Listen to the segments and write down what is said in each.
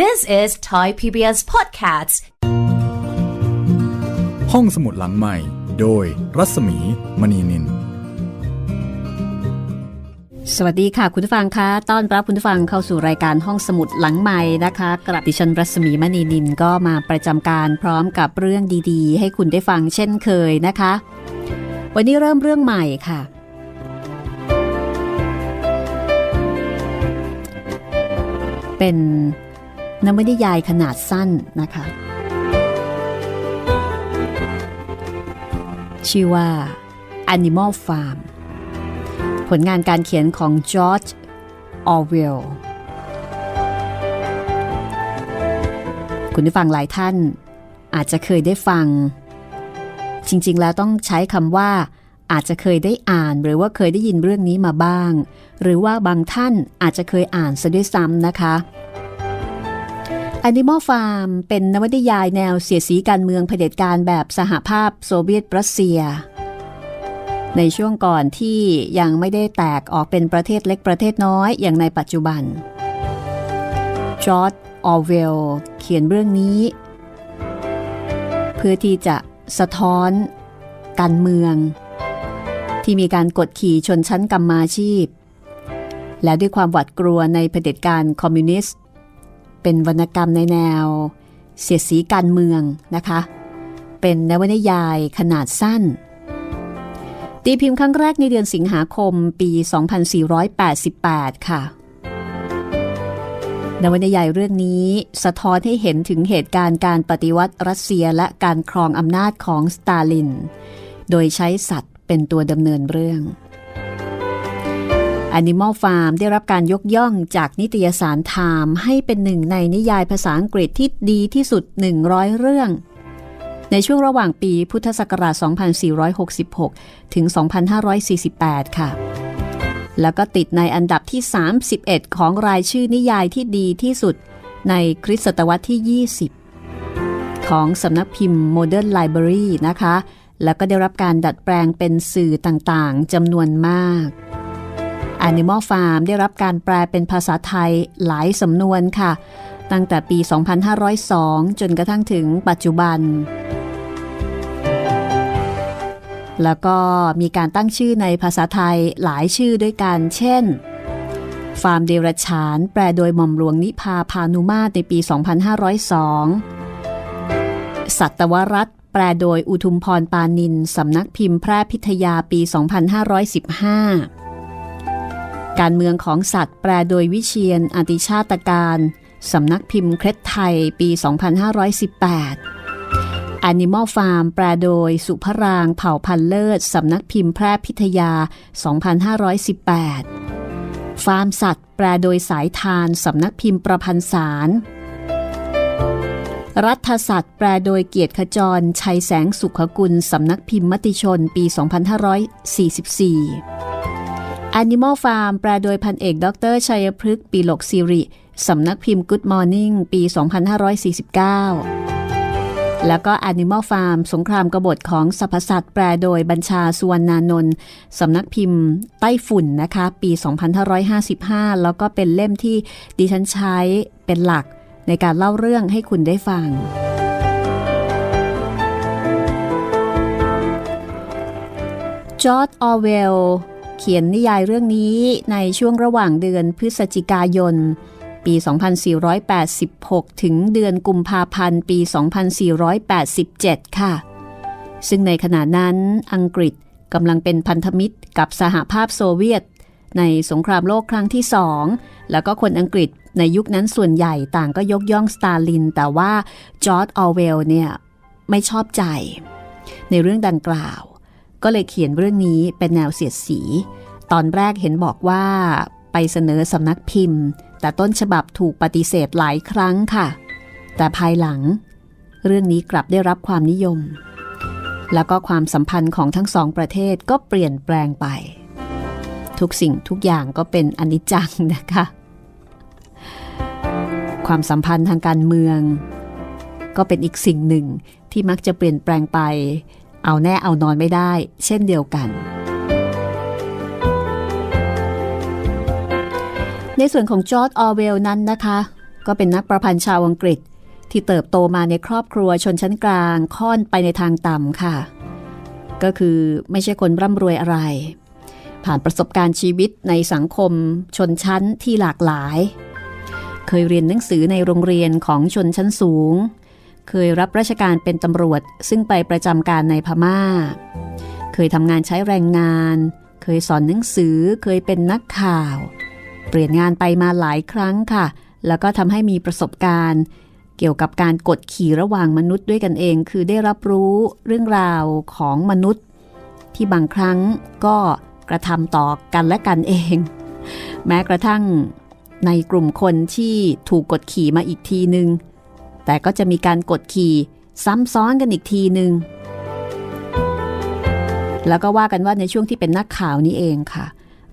This is Thai PBS Podcasts ห้องสมุดหลังใหม่ โดยรัศมี มณีนิน สวัสดีค่ะ คุณผู้ฟังคะต้อนรับคุณผู้ฟังเข้าสู่รายการห้องสมุดหลังใหม่นะคะกระดิฉันรัศมีมณีนินก็มาประจำการพร้อมกับเรื่องดีๆ ให้คุณได้ฟังเช่นเคยนะคะ วันนี้เริ่มเรื่องใหม่ค่ะเป็น นวนิยายขนาดสั้นนะคะ ชื่อว่า Animal Farm ผลงานการเขียนของจอร์จออเวลคุณผู้ฟังหลายท่านอาจจะเคยได้ฟัง จริงๆ แล้วต้องใช้คำว่า อาจจะเคยได้อ่านหรือว่าเคยได้ยินเรื่องนี้มาบ้าง หรือว่าบางท่านอาจจะเคยอ่านซะด้วยซ้ำนะคะ Animal Farm เป็นนวนิยายแนวเสียสีการเมืองเผด็จการแบบสหภาพโซเวียตรัสเซีย ในช่วงก่อนที่ยังไม่ได้แตกออกเป็นประเทศเล็กประเทศน้อยอย่างในปัจจุบัน จอร์ดออเวลเขียนเรื่องนี้ เพื่อที่จะสะท้อน การเมือง ที่มีการกดขี่ชนชั้นกรรมาชีพ และด้วยความหวาดกลัวในเผด็จการคอมมิวนิสต์ เป็นวรรณกรรมในแนว เสียดสีการเมืองนะคะ เป็นนวนิยายขนาดสั้น ตีพิมพ์ครั้งแรกในเดือนสิงหาคมปี 2488 ค่ะนวนิยายเรื่องนี้สะท้อนให้เห็นถึงเหตุการณ์การปฏิวัติรัสเซียและการครองอำนาจของสตาลิน โดยใช้สัตว์เป็นตัวดำเนินเรื่อง Animal Farm ได้รับการยกย่องจากนิตยสารไทม์ให้เป็นหนึ่งในนิยายภาษาอังกฤษที่ดีที่สุด 100 เรื่อง ในช่วงระหว่างปีพุทธศักราช 2466 ถึง 2548 ค่ะ แล้วก็ติดในอันดับที่ 31 ของรายชื่อนิยายที่ดีที่สุดในคริสตศตวรรษที่ 20 ของสำนักพิมพ์ Modern Library นะคะ แล้วก็ได้รับการดัดแปลงเป็นสื่อต่างๆจำนวนมาก Animal Farm ได้รับการแปลเป็นภาษาไทยหลายสำนวนค่ะ ตั้งแต่ปี 2502 จนกระทั่งถึงปัจจุบัน แล้วก็มีการตั้งชื่อในภาษาไทยหลายชื่อด้วยกัน เช่น ฟาร์มเดรัจฉาน แปลโดยหม่อมหลวงนิพาพานุมาตในปี 2502 สัตวรัตแปลโดยอุทุมพรปานิน สำนักพิมพ์แพร่พิทยาปี 2515 การเมืองของสัตว์แปลโดยวิเชียนอติชาตการสำนักพิมพ์เคร็ดไทยปี 2518 Animal Farm แปลโดยสุภรางเผ่าพันเลิศสำนักพิมพ์แพร่พิทยา 2518 ฟาร์มสัตว์ แปลโดยสายทานสำนักพิมพ์ประพันสาร รัฐสัตว์แปลโดยเกียรติขจร ชัยแสงสุขกุลสำนักพิมพ์มติชนปี 2544 Animal Farm แปลโดยพันเอกดรชัยพฤกษ์ปีหลกสิริสำนักพิมพ์ Good Morning ปี 2549 แล้วก็ Animal Farm สงครามกบฏของสรรพสัตว์แปลโดยบัญชาสุวรรณานนท์สำนักพิมพ์ใต้ฝุ่นนะคะ ปี 2555 แล้วก็เป็นเล่มที่ดิฉันใช้เป็นหลักในการเล่าเรื่องให้คุณได้ฟัง จอร์ดออเวล เขียนนิยายเรื่องนี้ในช่วงระหว่างเดือนพฤศจิกายน ปี 2486 ถึงเดือนกุมภาพันธ์ ปี 2487 ค่ะ ซึ่งในขณะนั้นอังกฤษกำลังเป็นพันธมิตรกับสหภาพโซเวียต ในสงครามโลกครั้งที่สองแล้วก็คนอังกฤษในยุคนั้นส่วนใหญ่ต่างก็ยกย่องสตาลิน แต่ว่าจอร์ดออเวลเนี่ยไม่ชอบใจ ในเรื่องดังกล่าว ก็เลยเขียนเรื่องนี้เป็นแนวเสียดสี ตอนแรกเห็นบอกว่าไปเสนอสำนักพิมพ์ แต่ต้นฉบับถูกปฏิเสธหลายครั้งค่ะ แต่ภายหลัง เรื่องนี้กลับได้รับความนิยม แล้วก็ความสัมพันธ์ของทั้งสองประเทศก็เปลี่ยนแปลงไป ทุกสิ่งทุกอย่างก็เป็นอนิจจังนะคะ ความสัมพันธ์ทางการเมือง ก็เป็นอีกสิ่งหนึ่งที่มักจะเปลี่ยนแปลงไป เอาแน่เอานอนไม่ได้ เช่นเดียวกัน ในส่วนของจอร์ดออเวลนั้นนะคะ ก็เป็นนักประพันธ์ชาวอังกฤษที่เติบโตมาในครอบครัวชนชั้นกลางค่อนไปในทางต่ำค่ะ ก็คือไม่ใช่คนร่ำรวยอะไร ผ่านประสบการณ์ชีวิตในสังคมชนชั้นที่หลากหลาย เคยเรียนหนังสือในโรงเรียนของชนชั้นสูง เคยรับราชการเป็นตำรวจซึ่งไปประจำการในพมา่า เคยทำงานใช้แรงงาน เคยสอนหนังสือ เคยเป็นนักข่าว เปลี่ยนงานไปมาหลายครั้งค่ะ แล้วก็ทำให้มีประสบการณ์เกี่ยวกับการกดขี่ระหว่างมนุษย์ด้วยกันเอง คือได้รับรู้เรื่องราวของมนุษย์ ที่บางครั้งก็กระทำต่อกันและกันเอง แม้กระทั่งในกลุ่มคนที่ถูกกดขี่มาอีกทีหนึ่ง แต่ก็จะมีการกดขี่ซ้ำซ้อนกันอีกทีหนึ่งแล้วก็ว่ากันว่าในช่วงที่เป็นนักข่าวนี้เองค่ะ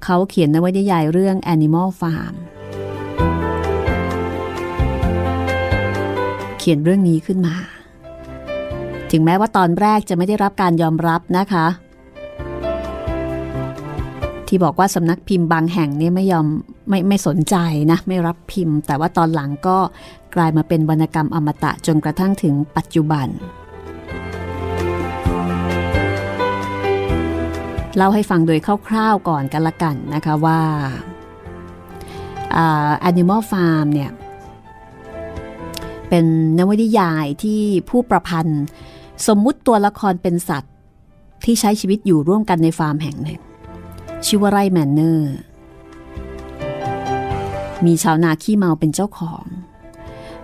เขาเขียนนวนิยายเรื่อง Animal Farm เขียนเรื่องนี้ขึ้นมา ถึงแม้ว่าตอนแรกจะไม่ได้รับการยอมรับนะคะ ที่บอกว่าสำนักพิมพ์บางแห่งเนี่ยไม่ยอมไม่ไม่สนใจนะไม่รับพิมพ์ แต่ว่าตอนหลังก็กลายมาเป็นวรรณกรรมอมตะจนกระทั่งถึงปัจจุบัน เล่าให้ฟังโดยคร่าวๆก่อนกันละกันนะคะว่า Animal Farm เนี่ยเป็นนวนิยายที่ผู้ประพันธ์ สมมุติตัวละครเป็นสัตว์ที่ใช้ชีวิตอยู่ร่วมกันในฟาร์มแห่งหนึ่ง ชื่อว่าไร่แมนเนอร์ มีชาวนาขี้เมาเป็นเจ้าของ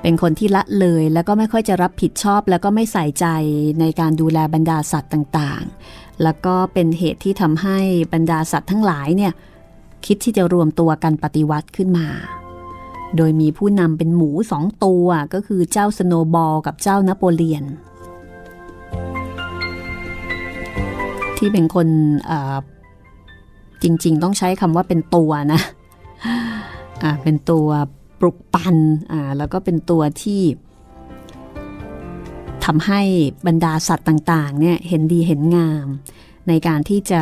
เป็นคนที่ละเลยแล้วก็ไม่ค่อยจะรับผิดชอบ แล้วก็ไม่ใส่ใจในการดูแลบรรดาสัตว์ต่างๆ แล้วก็เป็นเหตุที่ทำให้บรรดาสัตว์ทั้งหลายเนี่ยคิดที่จะรวมตัวกันปฏิวัติขึ้นมา โดยมีผู้นำเป็นหมูสองตัวก็คือเจ้าสโนบอลกับเจ้านโปเลียน ที่เป็นคน จริง ๆ ต้องใช้คำว่าเป็นตัวนะอ่าเป็นตัวปลุกปันอ่าแล้วก็เป็นตัวที่ทำให้บรรดาสัตว์ต่างๆเนี่ยเห็นดีเห็นงาม ในการที่จะ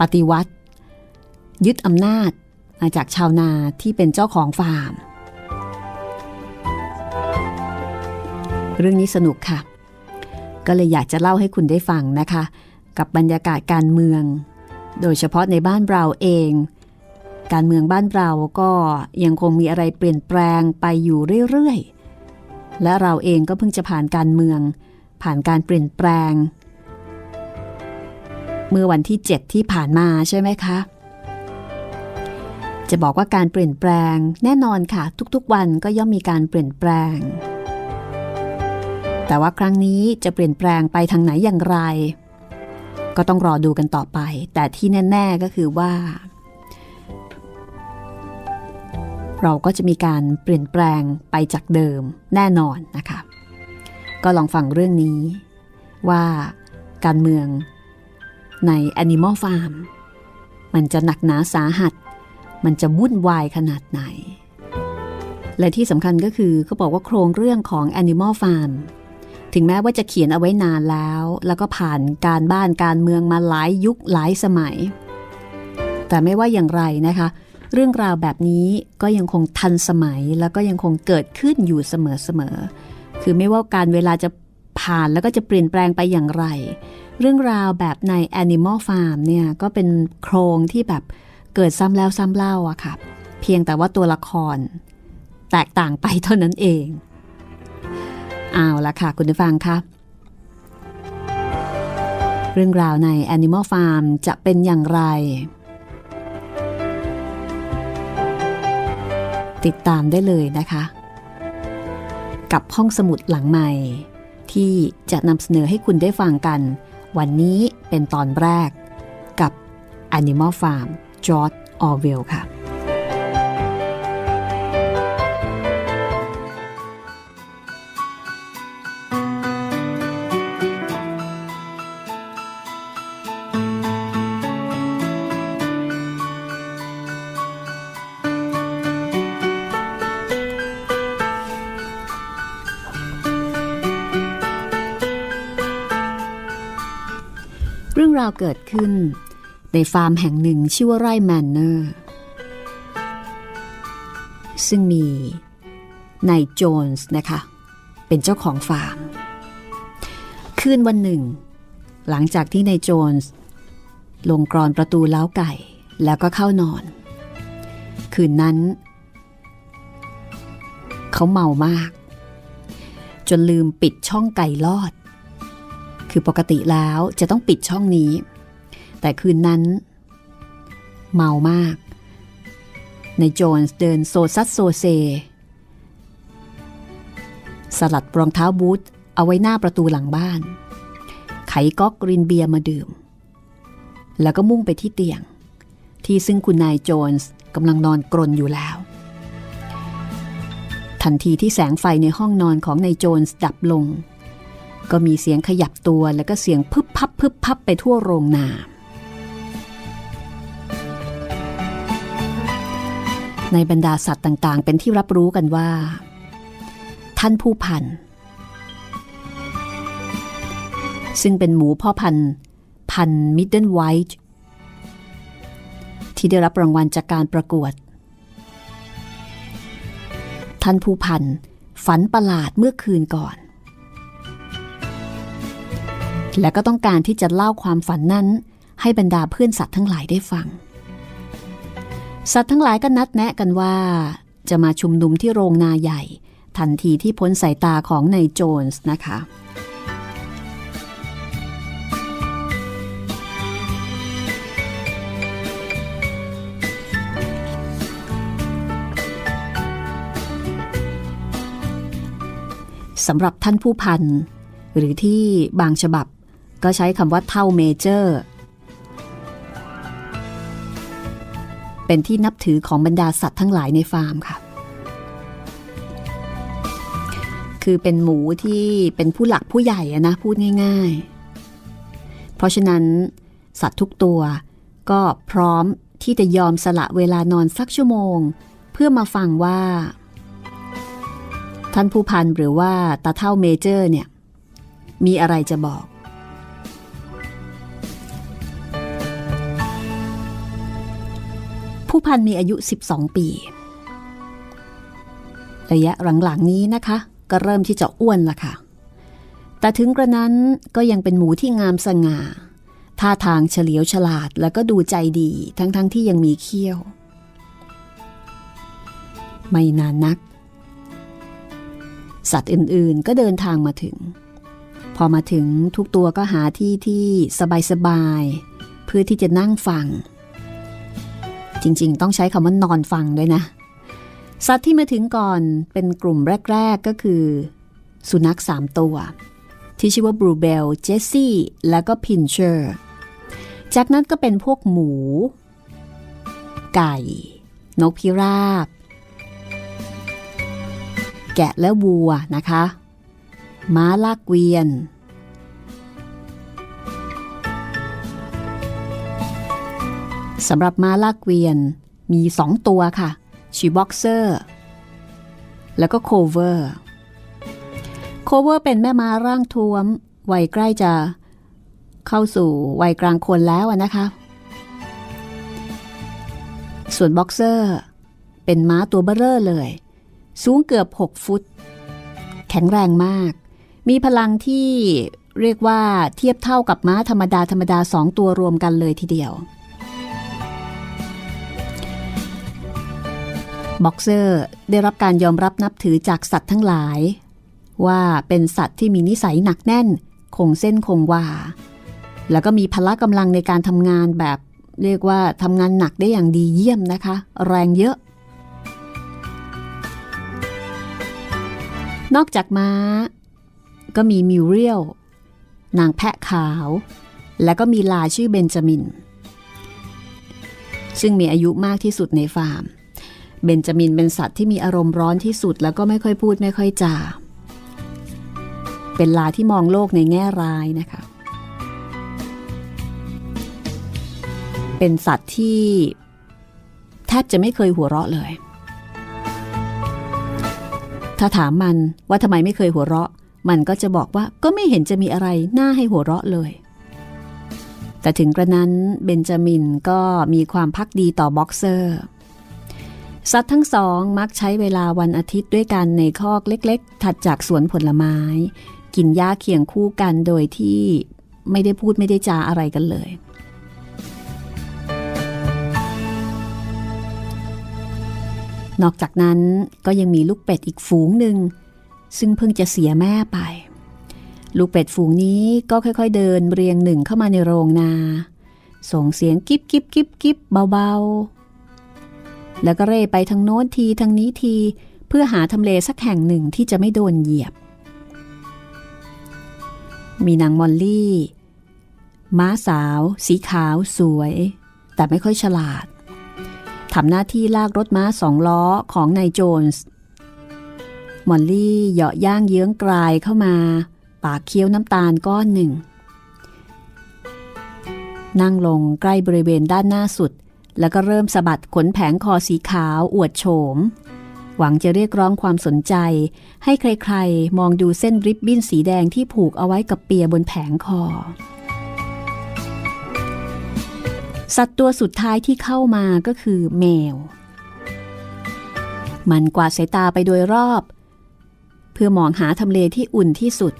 ปฏิวัติ ยึดอำนาจจากชาวนาที่เป็นเจ้าของฟาร์ม เรื่องนี้สนุกค่ะ ก็เลยอยากจะเล่าให้คุณได้ฟังนะคะ กับบรรยากาศการเมือง โดยเฉพาะในบ้านเราเอง การเมืองบ้านเราก็ยังคงมีอะไรเปลี่ยนแปลงไปอยู่เรื่อยๆ และเราเองก็เพิ่งจะผ่านการเมือง ผ่านการเปลี่ยนแปลง เมื่อวันที่ 7 ที่ผ่านมาใช่ไหมคะ จะบอกว่าการเปลี่ยนแปลงแน่นอนค่ะ ทุกๆ วันก็ย่อมมีการเปลี่ยนแปลง แต่ว่าครั้งนี้จะเปลี่ยนแปลงไปทางไหนอย่างไร ก็ต้องรอดูกันต่อไป แต่ที่แน่ ๆก็คือว่า เราก็จะมีการเปลี่ยนแปลงไปจากเดิมแน่นอนนะคะ ก็ลองฟังเรื่องนี้ว่าการเมืองใน Animal Farm มันจะหนักหนาสาหัส มันจะวุ่นวายขนาดไหน และที่สำคัญก็คือเขาบอกว่าโครงเรื่องของ Animal Farm ถึงแม้ว่าจะเขียนเอาไว้นานแล้ว แล้วก็ผ่านการบ้านการเมืองมาหลายยุคหลายสมัย แต่ไม่ว่าอย่างไรนะคะ เรื่องราวแบบนี้ก็ยังคงทันสมัยแล้วก็ยังคงเกิดขึ้นอยู่เสมอๆคือไม่ว่าการเวลาจะผ่านแล้วก็จะเปลี่ยนแปลงไปอย่างไร เรื่องราวแบบใน Animal Farm เนี่ยก็เป็นโครงที่แบบเกิดซ้ำแล้วซ้ำเล่าอะค่ะ เพียงแต่ว่าตัวละคร แตกต่างไปเท่านั้นเอง เอาละค่ะ คุณผู้ฟังคะเรื่องราวใน Animal Farm จะเป็นอย่างไร ติดตามได้เลยนะคะ กับห้องสมุดหลังใหม่ ที่จะนำเสนอให้คุณได้ฟังกัน วันนี้เป็นตอนแรกกับ Animal Farm George Orwell ค่ะาวเกิดขึ้น ในฟาร์มแห่งหนึ่งชื่อว่าไร่แมนเนอร์ ซึ่งมีนายโจนส์นะคะ เป็นเจ้าของฟาร์ม คืนวันหนึ่ง หลังจากที่นายโจนส์ลงกรอนประตูเล้าไก่แล้วก็เข้านอน คืนนั้น เขาเมามาก จนลืมปิดช่องไก่ลอด คือปกติแล้วจะต้องปิดช่องนี้ แต่คืนนั้น เมามาก นายโจนส์เดินโซซัสโซเซ สลัดรองเท้าบูทเอาไว้หน้าประตูหลังบ้าน ไขก๊อกกรินเบียร์มาดื่ม แล้วก็มุ่งไปที่เตียง ที่ซึ่งคุณนายโจนส์กำลังนอนกรนอยู่แล้ว ทันทีที่แสงไฟในห้องนอนของนายโจนส์ดับลง ก็มีเสียงขยับตัวแล้วก็เสียงพึบพับพึบพับไปทั่วโรงนา ในบรรดาสัตว์ต่างๆ เป็นที่รับรู้กันว่า ท่านผู้พัน ซึ่งเป็นหมูพ่อพัน พันมิดเดิลไวท์ที่ได้รับรางวัลจากการประกวด ท่านผู้พัน ฝันประหลาดเมื่อคืนก่อน และก็ต้องการที่จะเล่าความฝันนั้น ให้บรรดาเพื่อนสัตว์ทั้งหลายได้ฟัง สัตว์ทั้งหลายก็นัดแนะกันว่า จะมาชุมนุมที่โรงนาใหญ่ ทันทีที่พ้นสายตาของนายโจนส์นะคะสำหรับท่านผู้พัน หรือที่บางฉบับ ก็ใช้คำว่าเท่าเมเจอร์ เป็นที่นับถือของบรรดาสัตว์ทั้งหลายในฟาร์มค่ะ คือเป็นหมูที่เป็นผู้หลักผู้ใหญ่นะพูดง่ายๆ เพราะฉะนั้นสัตว์ทุกตัวก็พร้อมที่จะยอมสละเวลานอนสักชั่วโมง เพื่อมาฟังว่า ท่านผู้พันหรือว่าตาเท่าเมเจอร์เนี่ย มีอะไรจะบอก พันมีอายุ 12 ปี ระยะหลังๆนี้นะคะ ก็เริ่มที่จะอ้วนละค่ะ แต่ถึงกระนั้นก็ยังเป็นหมูที่งามสง่า ท่าทางเฉลียวฉลาดแล้วก็ดูใจดีทั้งๆทที่ยังมีเขี้ยว ไม่นานนัก สัตว์อื่นๆก็เดินทางมาถึง พอมาถึงทุกตัวก็หาที่ที่สบายๆเพื่อที่จะนั่งฟัง จริง ๆ ต้องใช้คำว่านอนฟังด้วยนะ สัตว์ที่มาถึงก่อนเป็นกลุ่มแรก ๆ ก็คือ สุนัขสามตัว ที่ชื่อว่าบรูเบล เจสซี่ แล้วก็พินเชอร์ จากนั้นก็เป็นพวกหมู ไก่ นกพิราบ แกะและวัวนะคะ ม้าลากเกวียน สำหรับม้าลากเกวียนมีสองตัวค่ะชื่อบ็อกเซอร์แล้วก็โคลเวอร์โคลเวอร์เป็นแม่ม้าร่างท้วม วัยใกล้จะเข้าสู่วัยกลางคนแล้วนะคะ ส่วนบ็อกเซอร์ เป็นม้าตัวเบ้อเร่อเลย สูงเกือบ 6 ฟุต แข็งแรงมาก มีพลังที่เรียกว่าเทียบเท่ากับม้าธรรมดาธรรมดาสองตัวรวมกันเลยทีเดียว บ็อกเซอร์ได้รับการยอมรับนับถือจากสัตว์ทั้งหลาย ว่าเป็นสัตว์ที่มีนิสัยหนักแน่น คงเส้นคงวา แล้วก็มีพละกำลังในการทำงานแบบ เรียกว่าทำงานหนักได้อย่างดีเยี่ยมนะคะ แรงเยอะ นอกจากม้า ก็มีมิวเรียลนางแพะขาว และก็มีลาชื่อเบนจามิน ซึ่งมีอายุมากที่สุดในฟาร์ม เบนจามินเป็นสัตว์ที่มีอารมณ์ร้อนที่สุดแล้วก็ไม่ค่อยพูดไม่ค่อยจาเป็นลาที่มองโลกในแง่ร้ายนะคะ เป็นสัตว์ที่แทบจะไม่เคยหัวเราะเลย ถ้าถามมันว่าทำไมไม่เคยหัวเราะ มันก็จะบอกว่าก็ไม่เห็นจะมีอะไรน่าให้หัวเราะเลย แต่ถึงกระนั้นเบนจามินก็มีความภักดีต่อบ็อกเซอร์ สัตว์ทั้งสองมักใช้เวลาวันอาทิตย์ด้วยกันในคอกเล็กๆ ถัดจากสวนผลไม้ กินหญ้าเคียงคู่กันโดยที่ไม่ได้พูดไม่ได้จาอะไรกันเลย นอกจากนั้นก็ยังมีลูกเป็ดอีกฝูงหนึ่ง ซึ่งเพิ่งจะเสียแม่ไป ลูกเป็ดฝูงนี้ก็ค่อยๆ เดินเรียงหนึ่งเข้ามาในโรงนา ส่งเสียงกิ๊บกิ๊บกิ๊บกิ๊บเบาๆ แล้วก็เร่ไปทางโน้นทีทางนี้ที เพื่อหาทำเลสักแห่งหนึ่งที่จะไม่โดนเหยียบ มีนางมอลลี่ ม้าสาว สีขาวสวย แต่ไม่ค่อยฉลาดทำหน้าที่ลากรถม้าสองล้อของนายโจนส์มอลลี่เหยาะย่างเยื้องกลายเข้ามา ปากเคี้ยวน้ำตาลก้อนหนึ่ง นั่งลงใกล้บริเวณด้านหน้าสุด แล้วก็เริ่มสะบัดขนแผงคอสีขาวอวดโฉม หวังจะเรียกร้องความสนใจ ให้ใครๆ มองดูเส้นริบบิ้นสีแดงที่ผูกเอาไว้กับเปียบนแผงคอ สัตว์ตัวสุดท้ายที่เข้ามาก็คือแมว มันกวาดสายตาไปโดยรอบ เพื่อมองหาทำเลที่อุ่นที่สุด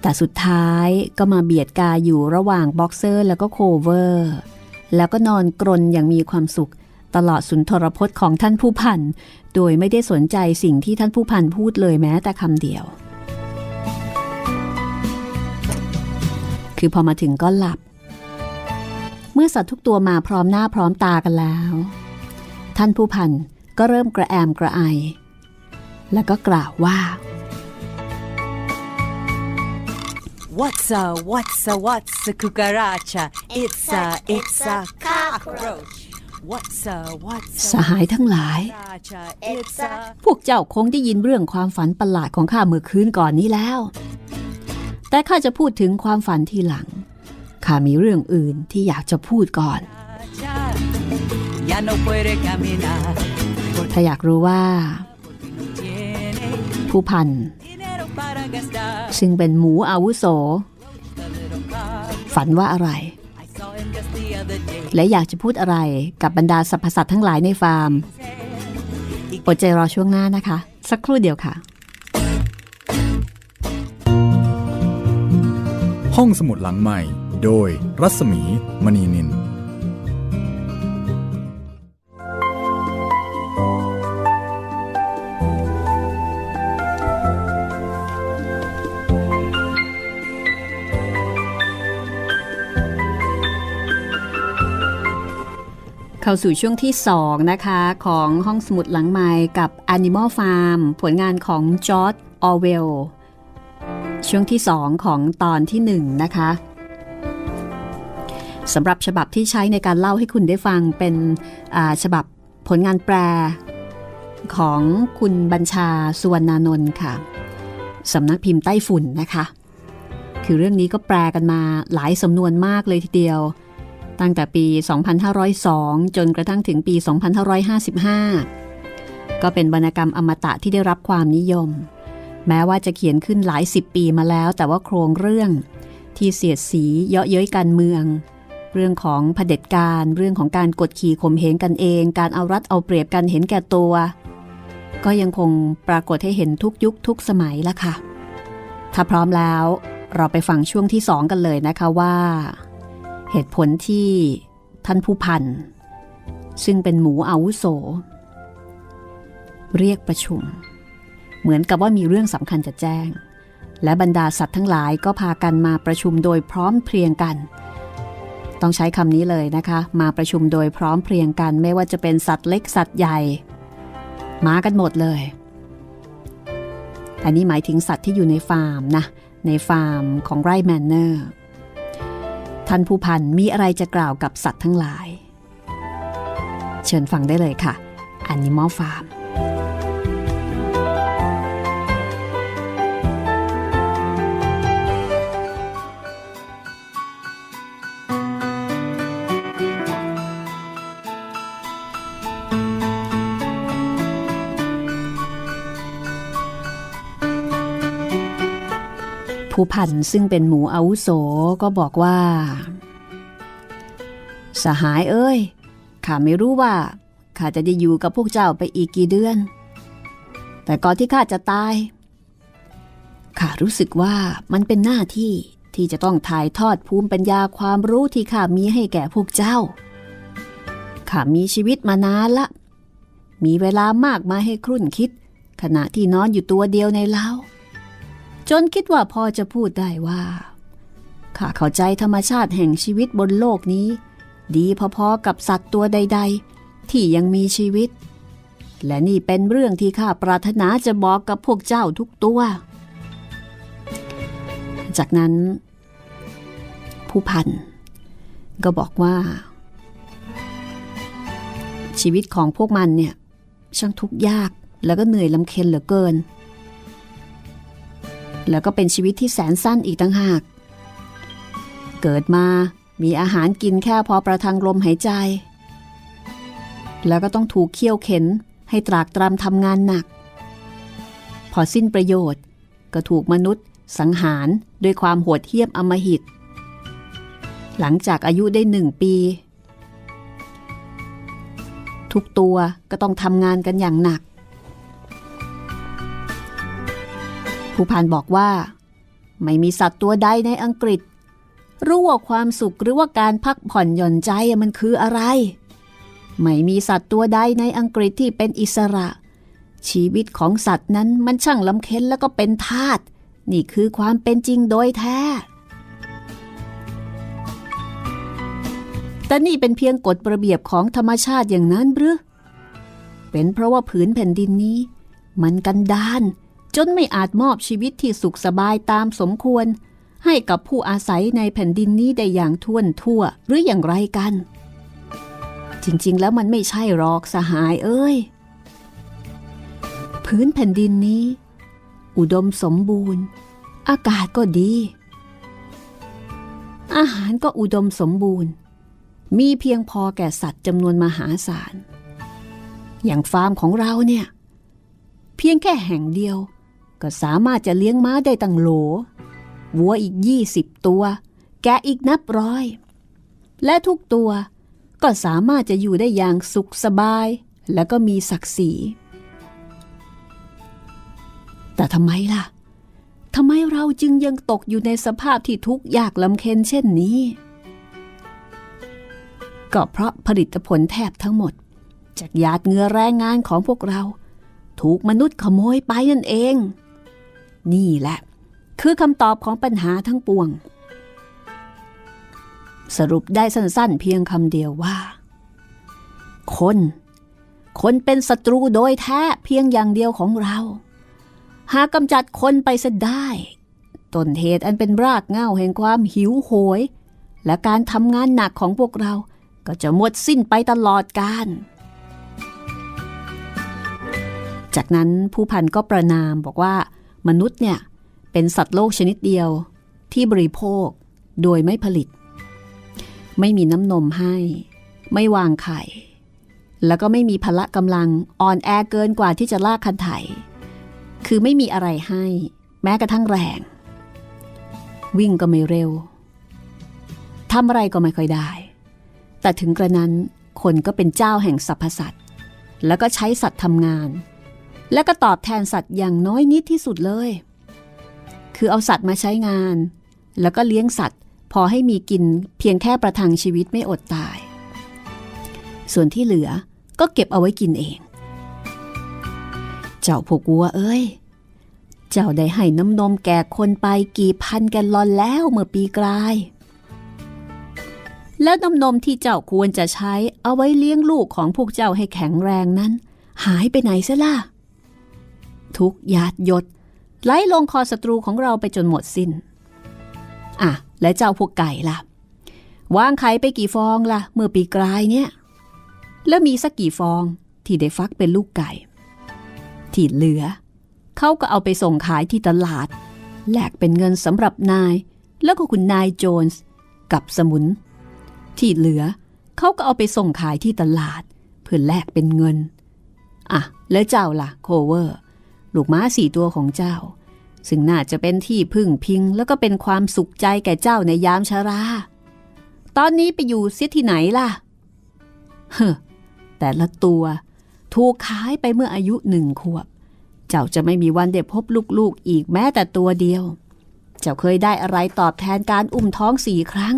แต่สุดท้ายก็มาเบียดกายอยู่ระหว่างบ็อกเซอร์แล้วก็โคลเวอร์ แล้วก็นอนกรนอย่างมีความสุข ตลอดสุนทรพจน์ของท่านผู้พัน โดยไม่ได้สนใจสิ่งที่ท่านผู้พันพูดเลยแม้แต่คำเดียว คือพอมาถึงก็หลับ เมื่อสัตว์ทุกตัวมาพร้อมหน้าพร้อมตากันแล้ว ท่านผู้พันก็เริ่มกระแอมกระไอ แล้วก็กล่าวว่า What's a what's a what's a cucaracha? It's a it's a cockroach. What's a what's ส a หายทั้งหลาย cucaracha? It's a พวกเจ้าคงได้ยินเรื่องความฝันประหลาดของข้าเมื่อคืนก่อนนี้แล้ว แต่ข้าจะพูดถึงความฝันทีหลัง ข้ามีเรื่องอื่นที่อยากจะพูดก่อน ya no puede caminar ถ้าอยากรู้ว่า tiene ผู้พัน dinero para gastar. ซึ่งเป็นหมูอาวุโส The little car ฝันว่าอะไร I saw him just the other day. และอยากจะพูดอะไรกับบรรดาสรรพสัตว์ทั้งหลายในฟาร์มอดใจรอช่วงหน้านะคะ สักครู่เดียวค่ะ ห้องสมุดหลังใหม่ โดยรัศมีมณีนิน เข้าสู่ช่วงที่ 2 นะคะ ของห้องสมุดหลังไม้กับ Animal Farm ผลงานของจอร์ดออเวลช่วงที่ 2 ของตอนที่ 1 นะคะสำหรับฉบับที่ใช้ในการเล่าให้คุณได้ฟังเป็นฉบับผลงานแปล ของคุณบัญชาสุวรรณานนท์ค่ะสำนักพิมพ์ไต้ฝุ่นนะคะ คือเรื่องนี้ก็แปลกันมาหลายสำนวนมากเลยทีเดียว ตั้งแต่ปี 2502 จนกระทั่งถึงปี 2555 ก็เป็นวรรณกรรมอมตะที่ได้รับความนิยม แม้ว่าจะเขียนขึ้นหลายสิบปีมาแล้ว แต่ว่าโครงเรื่อง ที่เสียดสีเยาะเย้ยการเมือง เรื่องของเผด็จการ เรื่องของการกดขี่ข่มเหงกันเอง การเอารัดเอาเปรียบกันเห็นแก่ตัว ก็ยังคงปรากฏให้เห็นทุกยุคทุกสมัยละค่ะ ถ้าพร้อมแล้ว เราไปฟังช่วงที่สองกันเลยนะคะว่า เหตุผลที่ท่านผู้พัน ซึ่งเป็นหมูอาวุโส เรียกประชุม เหมือนกับว่ามีเรื่องสำคัญจะแจ้ง และบรรดาสัตว์ทั้งหลายก็พากันมาประชุมโดยพร้อมเพรียงกัน ต้องใช้คำนี้เลยนะคะ มาประชุมโดยพร้อมเพรียงกัน ไม่ว่าจะเป็นสัตว์เล็กสัตว์ใหญ่ มากันหมดเลยอันนี้หมายถึงสัตว์ที่อยู่ในฟาร์มนะในฟาร์มของไร่แมนเนอร์ ท่านผู้พันมีอะไรจะกล่าวกับสัตว์ทั้งหลาย เชิญฟังได้เลยค่ะ Animal Farm ผู้พันซึ่งเป็นหมูอาวุโสก็บอกว่า สหายเอ้ย ข้าไม่รู้ว่าข้าจะได้อยู่กับพวกเจ้าไปอีกกี่เดือน แต่ก่อนที่ข้าจะตาย ข้ารู้สึกว่ามันเป็นหน้าที่ที่จะต้องถ่ายทอดภูมิปัญญาความรู้ที่ข้ามีให้แก่พวกเจ้า ข้ามีชีวิตมานานละ มีเวลามากมาให้ครุ่นคิด ขณะที่นอนอยู่ตัวเดียวในเล้า จนคิดว่าพอจะพูดได้ว่าข้าเข้าใจธรรมชาติแห่งชีวิตบนโลกนี้ ดีพอๆกับสัตว์ตัวใด ๆ ที่ยังมีชีวิต และนี่เป็นเรื่องที่ข้าปรารถนาจะบอกกับพวกเจ้าทุกตัว จากนั้น ผู้พันก็บอกว่า ชีวิตของพวกมันเนี่ยช่างทุกข์ยากแล้วก็เหนื่อยลำเค็ญเหลือเกิน แล้วก็เป็นชีวิตที่แสนสั้นอีกต่างหาก เกิดมามีอาหารกินแค่พอประทังลมหายใจ แล้วก็ต้องถูกเคี่ยวเข็นให้ตรากตรำทำงานหนัก พอสิ้นประโยชน์ก็ถูกมนุษย์สังหารด้วยความโหดเหี้ยมอมหิต หลังจากอายุได้หนึ่งปี ทุกตัวก็ต้องทำงานกันอย่างหนัก ผู้พันบอกว่า ไม่มีสัตว์ตัวใดในอังกฤษ รู้ว่าความสุขหรือว่าการพักผ่อนหย่อนใจมันคืออะไร ไม่มีสัตว์ตัวใดในอังกฤษที่เป็นอิสระ ชีวิตของสัตว์นั้นมันช่างลำเค็ญแล้วก็เป็นทาสนี่คือความเป็นจริงโดยแท้แต่นี่เป็นเพียงกฎระเบียบของธรรมชาติอย่างนั้นหรือ เป็นเพราะว่าผืนแผ่นดินนี้ มันกันดาน จนไม่อาจมอบชีวิตที่สุขสบายตามสมควร ให้กับผู้อาศัยในแผ่นดินนี้ได้อย่างท่วนทั่วหรืออย่างไรกัน จริงๆ แล้วมันไม่ใช่หรอกสหายเอ้ย พื้นแผ่นดินนี้ อุดมสมบูรณ์ อากาศก็ดี อาหารก็อุดมสมบูรณ์ มีเพียงพอแก่สัตว์จำนวนมหาศาล อย่างฟาร์มของเราเนี่ยเพียงแค่แห่งเดียว ก็สามารถจะเลี้ยงม้าได้ตั้งโหล วัวอีก20ตัว แกะอีกนับร้อย และทุกตัวก็สามารถจะอยู่ได้อย่างสุขสบาย และก็มีศักดิ์ศรี แต่ทำไมล่ะ ทำไมเราจึงยังตกอยู่ในสภาพที่ทุกข์ยากลำเค็ญเช่นนี้ ก็เพราะผลิตผลแทบทั้งหมด จากหยาดเหงื่อแรงงานของพวกเรา ถูกมนุษย์ขโมยไปนั่นเอง นี่แหละ คือคำตอบของปัญหาทั้งปวง สรุปได้สั้นๆ เพียงคำเดียวว่า คน คนเป็นศัตรูโดยแท้เพียงอย่างเดียวของเรา หากกำจัดคนไปซะได้ต้นเหตุอันเป็นรากเหง้าแห่งความหิวโหย และการทำงานหนักของพวกเราก็จะหมดสิ้นไปตลอดกาลจากนั้นผู้พันก็ประนามบอกว่า มนุษย์เนี่ยเป็นสัตว์โลกชนิดเดียวที่บริโภคโดยไม่ผลิต ไม่มีน้ำนมให้ ไม่วางไข่ แล้วก็ไม่มีพละกำลังอ่อนแอเกินกว่าที่จะลากคันไถ คือไม่มีอะไรให้ แม้กระทั่งแรง วิ่งก็ไม่เร็วทำอะไรก็ไม่ค่อยได้ แต่ถึงกระนั้นคนก็เป็นเจ้าแห่งสรรพสัตว์ แล้วก็ใช้สัตว์ทำงาน แล้วก็ตอบแทนสัตว์อย่างน้อยนิดที่สุดเลย คือเอาสัตว์มาใช้งาน แล้วก็เลี้ยงสัตว์ พอให้มีกินเพียงแค่ประทังชีวิตไม่อดตาย ส่วนที่เหลือก็เก็บเอาไว้กินเอง เจ้าพวกวัวเอ้ย เจ้าได้ให้น้ำนมแก่คนไปกี่พันแกลลอนแล้วเมื่อปีกลายแล้วน้ำนมที่เจ้าควรจะใช้เอาไว้เลี้ยงลูกของพวกเจ้าให้แข็งแรงนั้น หายไปไหนซะล่ะ ทุกยาดยดไหลลงคอศัตรูของเราไปจนหมดสิน้น อะ และเจ้าพวกไก่ล่ะ วางไข่ไปกี่ฟองล่ะ เมื่อปีกลายเนี่ย แล้วมีสักกี่ฟองที่ได้ฟักเป็นลูกไก่ ที่เหลือ เขาก็เอาไปส่งขายที่ตลาด แลกเป็นเงินสำหรับนาย แล้วก็คุณนายโจนส์กับสมุน ที่เหลือ เขาก็เอาไปส่งขายที่ตลาด เพื่อแลกเป็นเงิน อะ แล้วเจ้าล่ะ โคเวอร์ ลูกม้าสี่ตัวของเจ้า ซึ่งน่าจะเป็นที่พึ่งพิงแล้วก็เป็นความสุขใจแก่เจ้าในยามชารา ตอนนี้ไปอยู่เสียที่ไหนล่ะ เฮ้อแต่ละตัวถูกขายไปเมื่ออายุหนึ่งขวบ เจ้าจะไม่มีวันได้พบลูกๆอีกแม้แต่ตัวเดียว เจ้าเคยได้อะไรตอบแทนการอุ้มท้องสี่ครั้ง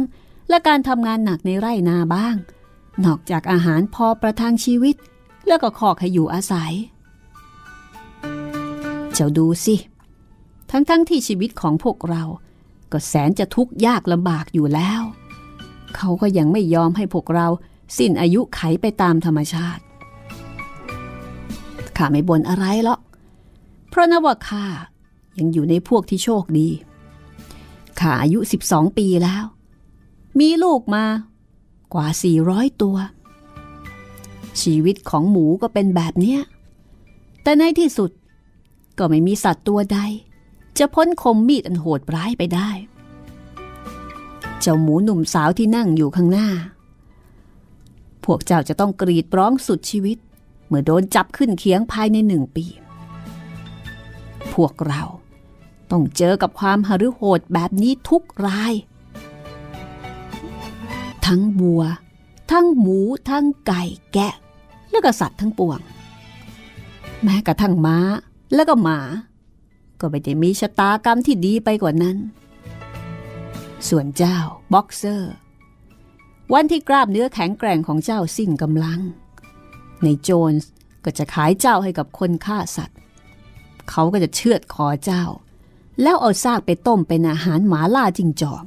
และการทำงานหนักในไร่นาบ้าง นอกจากอาหารพอประทังชีวิต แล้วก็ขอขอยู่อาศัย เจ้าดูสิ ทั้งๆทที่ชีวิตของพวกเรา ก็แสนจะทุกข์ยากลำบากอยู่แล้ว เขาก็ยังไม่ยอมให้พวกเราสิ้นอายุไขไปตามธรรมชาติ ข้าไม่บ่นอะไรหรอก เพราะนว่าข้ายังอยู่ในพวกที่โชคดี ข้าอายุ 12 ปีแล้ว มีลูกมากว่า 400 ตัว ชีวิตของหมูก็เป็นแบบเนี้ย แต่ในที่สุด ก็ไม่มีสัตว์ตัวใด จะพ้นคมมีดอันโหดร้ายไปได้ เจ้าหมูหนุ่มสาวที่นั่งอยู่ข้างหน้า พวกเจ้าจะต้องกรีดร้องสุดชีวิต เมื่อโดนจับขึ้นเคียงภายในหนึ่งปี พวกเราต้องเจอกับความหฤโหดแบบนี้ทุกราย ทั้งบัว ทั้งหมู ทั้งไก่แกะ แล้วก็สัตว์ทั้งปวง แม้กระทั่งม้า แล้วก็หมา ก็ไม่ได้มีชะตากรรมที่ดีไปกว่านั้น ส่วนเจ้าบ็อกเซอร์ วันที่กล้ามเนื้อแข็งแกร่งของเจ้าสิ้นกำลัง ในโจนส์ก็จะขายเจ้าให้กับคนฆ่าสัตว์ เขาก็จะเชือดคอเจ้า แล้วเอาซากไปต้มเป็นอาหารหมาล่าจิงจอก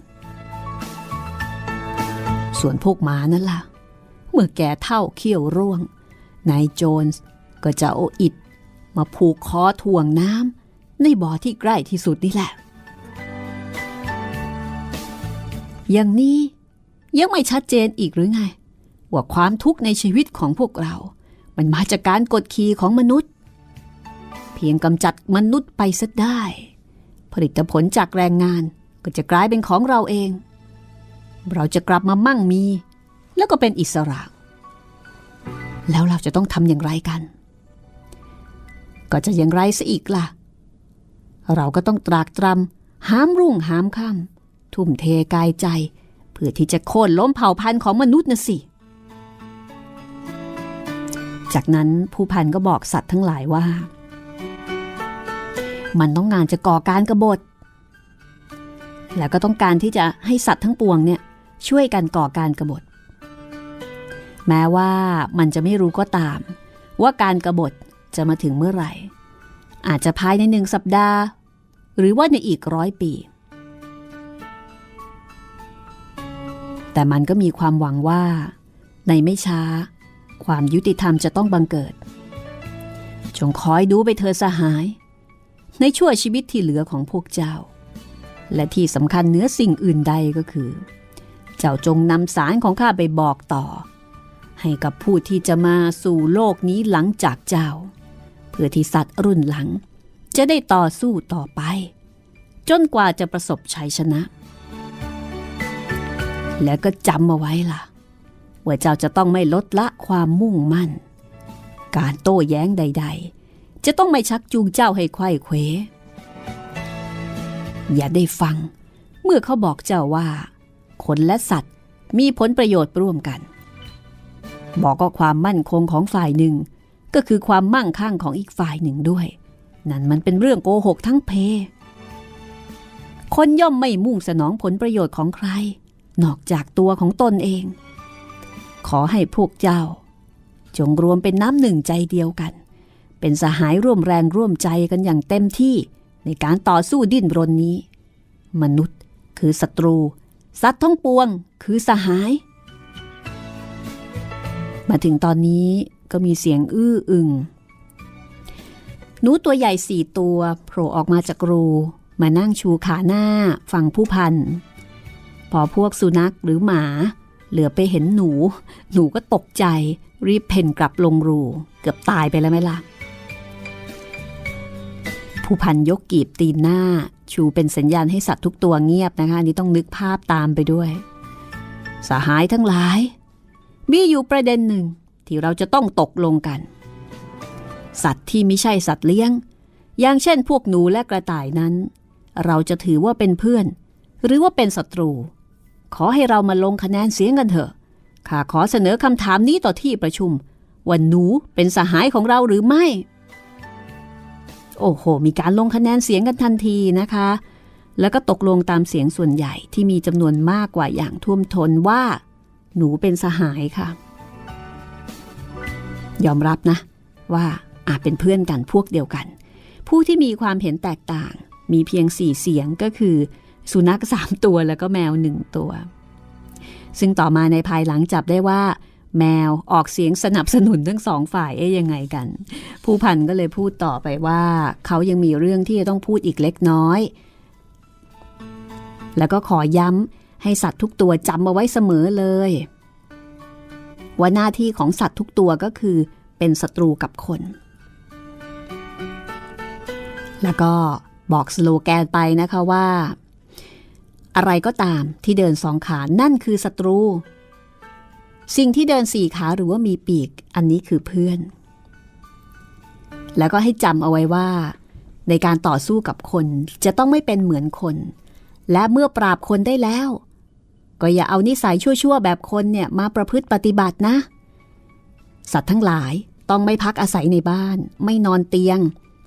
ส่วนพวกหมานั่นล่ะ เมื่อแก่เท่าเขี้ยวร่วงนายโจนส์ก็จะเออิด มาผูกคอถ่วงน้ำในบ่อที่ใกล้ที่สุดนี่แหละ อย่างนี้ยังไม่ชัดเจนอีกหรือไง ว่าความทุกข์ในชีวิตของพวกเรา มันมาจากการกดขี่ของมนุษย์ เพียงกำจัดมนุษย์ไปซะได้ ผลิตผลจากแรงงานก็จะกลายเป็นของเราเอง เราจะกลับมามั่งมี แล้วก็เป็นอิสระ แล้วเราจะต้องทำอย่างไรกัน ก็จะอย่างไรซะอีกล่ะ เราก็ต้องตรากตรำหามรุ่งหามค่ำทุ่มเทกายใจ เพื่อที่จะโค่นล้มเผ่าพันธุ์ของมนุษย์นะสิ จากนั้นผู้พันก็บอกสัตว์ทั้งหลายว่า มันต้องงานจะก่อการกรบฏ แล้วก็ต้องการที่จะให้สัตว์ทั้งปวงเนี่ยช่วยกันก่อการกรบฏ แม้ว่ามันจะไม่รู้ก็ตาม ว่าการกรบฏ จะมาถึงเมื่อไหร่ อาจจะภายในหนึ่งสัปดาห์ หรือว่าในอีกร้อยปี แต่มันก็มีความหวังว่า ในไม่ช้า ความยุติธรรมจะต้องบังเกิด จงคอยดูไปเธอสหาย ในชั่วชีวิตที่เหลือของพวกเจ้า และที่สำคัญเนื้อสิ่งอื่นใดก็คือ เจ้าจงนำสารของข้าไปบอกต่อให้กับผู้ที่จะมาสู่โลกนี้หลังจากเจ้า พื่อที่สัตว์รุ่นหลัง จะได้ต่อสู้ต่อไป จนกว่าจะประสบชัยชนะ แล้วก็จำมาไว้ล่ะ ว่าเจ้าจะต้องไม่ลดละความมุ่งมั่น การโต้แย้งใด ๆ จะต้องไม่ชักจูงเจ้าให้ไขว้เขวอย่าได้ฟัง เมื่อเขาบอกเจ้าว่า คนและสัตว์มีผลประโยชน์ร่วมกัน บอกก็ความมั่นคงของฝ่ายหนึ่ง ก็คือความมั่งคั่งของอีกฝ่ายหนึ่งด้วย นั่นมันเป็นเรื่องโกหกทั้งเพ คนย่อมไม่มุ่งสนองผลประโยชน์ของใคร นอกจากตัวของตนเอง ขอให้พวกเจ้า จงรวมเป็นน้ำหนึ่งใจเดียวกัน เป็นสหายร่วมแรงร่วมใจกันอย่างเต็มที่ในการต่อสู้ดิ้นรนนี้ มนุษย์คือศัตรู สัตว์ทั้งปวงคือสหาย มาถึงตอนนี้ ก็มีเสียงอื้ออึงหนูตัวใหญ่สี่ตัวโผล่ออกมาจากรู มานั่งชูขาหน้าฟังผู้พัน พอพวกสุนัขหรือหมา เหลือไปเห็นหนู หนูก็ตกใจ รีบเพ่นกลับลงรู เกือบตายไปแล้วไหมล่ะ ผู้พันยกกีบตีนหน้า ชูเป็นสัญญาณให้สัตว์ทุกตัวเงียบนะคะ นี่ต้องนึกภาพตามไปด้วย สหายทั้งหลาย มีอยู่ประเด็นหนึ่ง ที่เราจะต้องตกลงกัน สัตว์ที่ไม่ใช่สัตว์เลี้ยง อย่างเช่นพวกหนูและกระต่ายนั้น เราจะถือว่าเป็นเพื่อน หรือว่าเป็นศัตรู ขอให้เรามาลงคะแนนเสียงกันเถอะข้าขอเสนอคำถามนี้ต่อที่ประชุมว่าหนูเป็นสหายของเราหรือไม่ โอ้โห มีการลงคะแนนเสียงกันทันทีนะคะ แล้วก็ตกลงตามเสียงส่วนใหญ่ที่มีจำนวนมากกว่าอย่างท่วมท้นว่า หนูเป็นสหายค่ะ ยอมรับนะ ว่าอาจเป็นเพื่อนกันพวกเดียวกัน ผู้ที่มีความเห็นแตกต่าง มีเพียงสี่เสียงก็คือ สุนัขสามตัวแล้วก็แมวหนึ่งตัว ซึ่งต่อมาในภายหลังจับได้ว่า แมวออกเสียงสนับสนุนทั้งสองฝ่ายเอ๊ยยังไงกัน ผู้พันก็เลยพูดต่อไปว่า เขายังมีเรื่องที่จะต้องพูดอีกเล็กน้อย แล้วก็ขอย้ำให้สัตว์ทุกตัวจำเอาไว้เสมอเลย ว่าหน้าที่ของสัตว์ทุกตัวก็คือเป็นศัตรูกับคน แล้วก็บอกสโลแกนไปนะคะว่า อะไรก็ตามที่เดินสองขานั่นคือศัตรู สิ่งที่เดินสี่ขาหรือว่ามีปีกอันนี้คือเพื่อน แล้วก็ให้จำเอาไว้ว่า ในการต่อสู้กับคนจะต้องไม่เป็นเหมือนคน และเมื่อปราบคนได้แล้ว ก็อย่าเอานิสัยชั่วๆ แบบคนเนี่ยมาประพฤติปฏิบัตินะ สัตว์ทั้งหลายต้องไม่พักอาศัยในบ้าน ไม่นอนเตียง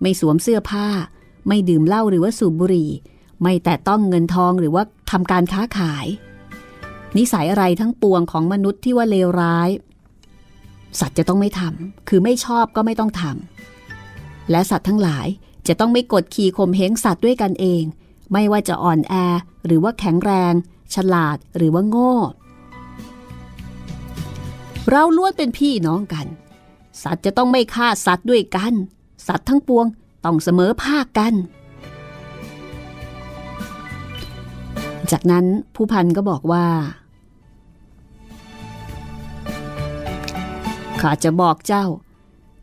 ไม่สวมเสื้อผ้า ไม่ดื่มเหล้าหรือว่าสูบบุหรี่ ไม่แต่ต้องเงินทองหรือว่าทำการค้าขาย นิสัยอะไรทั้งปวงของมนุษย์ที่ว่าเลวร้าย สัตว์จะต้องไม่ทำคือไม่ชอบก็ไม่ต้องทำและสัตว์ทั้งหลายจะต้องไม่กดขี่ข่มเหงสัตว์ด้วยกันเอง ไม่ว่าจะอ่อนแอหรือว่าแข็งแรง ฉลาดหรือว่าโง่ เราล้วนเป็นพี่น้องกัน สัตว์จะต้องไม่ฆ่าสัตว์ด้วยกัน สัตว์ทั้งปวงต้องเสมอภาคกัน จากนั้นผู้พันก็บอกว่าข้าจะบอกเจ้า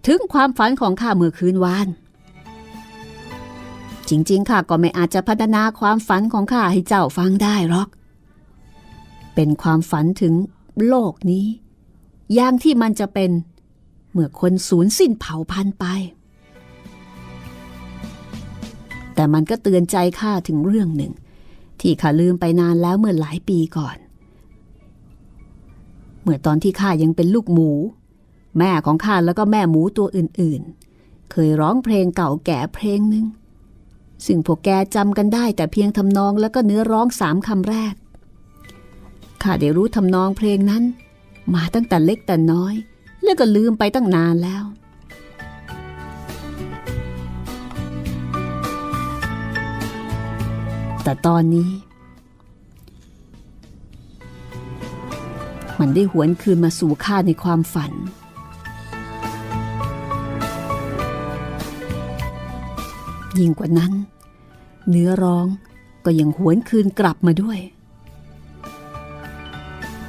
ถึงความฝันของข้าเมื่อคืนวาน จริงๆข้าก็ไม่อาจจะพัฒนาความฝันของข้าให้เจ้าฟังได้หรอก เป็นความฝันถึงโลกนี้ อย่างที่มันจะเป็น เมื่อคนสูญสิ้นเผ่าพันธุ์ไป แต่มันก็เตือนใจข้าถึงเรื่องหนึ่ง ที่ข้าลืมไปนานแล้วเมื่อหลายปีก่อน เมื่อตอนที่ข้ายังเป็นลูกหมู แม่ของข้าแล้วก็แม่หมูตัวอื่นๆ เคยร้องเพลงเก่าแก่เพลงหนึ่งซึ่งพวกแกจำกันได้แต่เพียงทำนองแล้วก็เนื้อร้องสามคำแรก ข้าได้รู้ทำนองเพลงนั้น มาตั้งแต่เล็กแต่น้อย แล้วก็ลืมไปตั้งนานแล้วแต่ตอนนี้ มันได้หวนคืนมาสู่ข้าในความฝัน ยิ่งกว่านั้น เนื้อร้องก็ยังหวนคืนกลับมาด้วย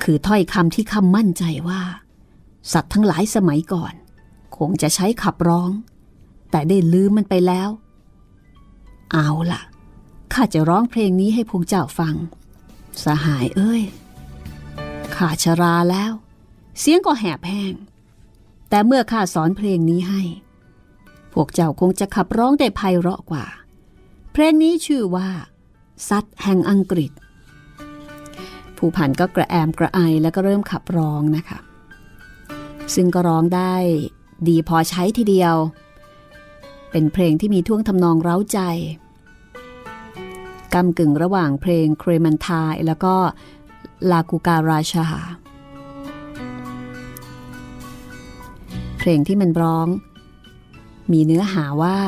คือถ้อยคำที่คำมั่นใจว่า สัตว์ทั้งหลายสมัยก่อน คงจะใช้ขับร้อง แต่ได้ลืมมันไปแล้ว เอาล่ะ ข้าจะร้องเพลงนี้ให้พวกเจ้าฟัง สหายเอ้ย ข้าชราแล้ว เสียงก็แหบแห้ง แต่เมื่อข้าสอนเพลงนี้ให้ พวกเจ้าคงจะขับร้องได้ไพเราะกว่า เพลงนี้ชื่อว่า สัตว์แห่งอังกฤษ ผู้ผันก็กระแอมกระไอแล้วก็เริ่มขับร้องนะคะ ซึ่งก็ร้องได้ดีพอใช้ทีเดียว เป็นเพลงที่มีท่วงทำนองเร้าใจกำกึ่งระหว่างเพลงเครมันทายแล้วก็ลากูการาชา เพลงที่มันร้อง มีเนื้อหาว่า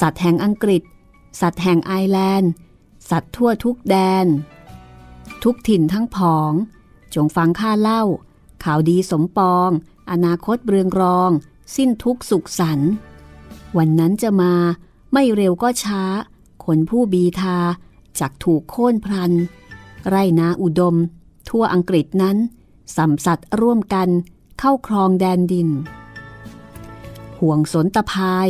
สัตว์แห่งอังกฤษ สัตว์แห่งไอร์แลนด์ สัตว์ทั่วทุกแดน ทุกถิ่นทั้งผอง จงฟังข้าเล่า ข่าวดีสมปอง อนาคตเรืองรอง สิ้นทุกสุขสัน วันนั้นจะมาไม่เร็วก็ช้า คนผู้บีทาจากถูกโค่นพลัน ไรนาอุดม ทั่วอังกฤษนั้นสัมสัตว์ร่วมกันเข้าครองแดนดิน ห่วงสนตะพาย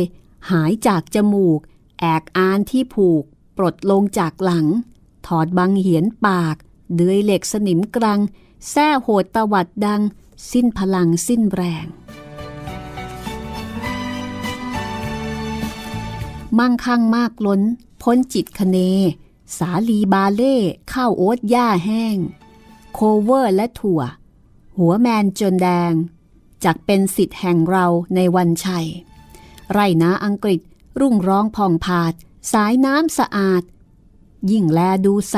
หายจากจมูก แอกอานที่ผูก ปลดลงจากหลัง ถอดบังเหียนปาก เดือยเหล็กสนิมกรัง แส้โหดตวัดดัง สิ้นพลังสิ้นแรง มั่งคั่งมากล้น พ้นจิตคะเน สาลีบาร์เลย์ข้าวโอ๊ตหญ้าแห้ง โคลเวอร์และถั่ว หัวแมนเจลแดงจักเป็นสิทธิ์แห่งเราในวันชัย ไร่นาอังกฤษรุ่งรองผ่องผาด สายน้ำสะอาด ยิ่งแลดูใส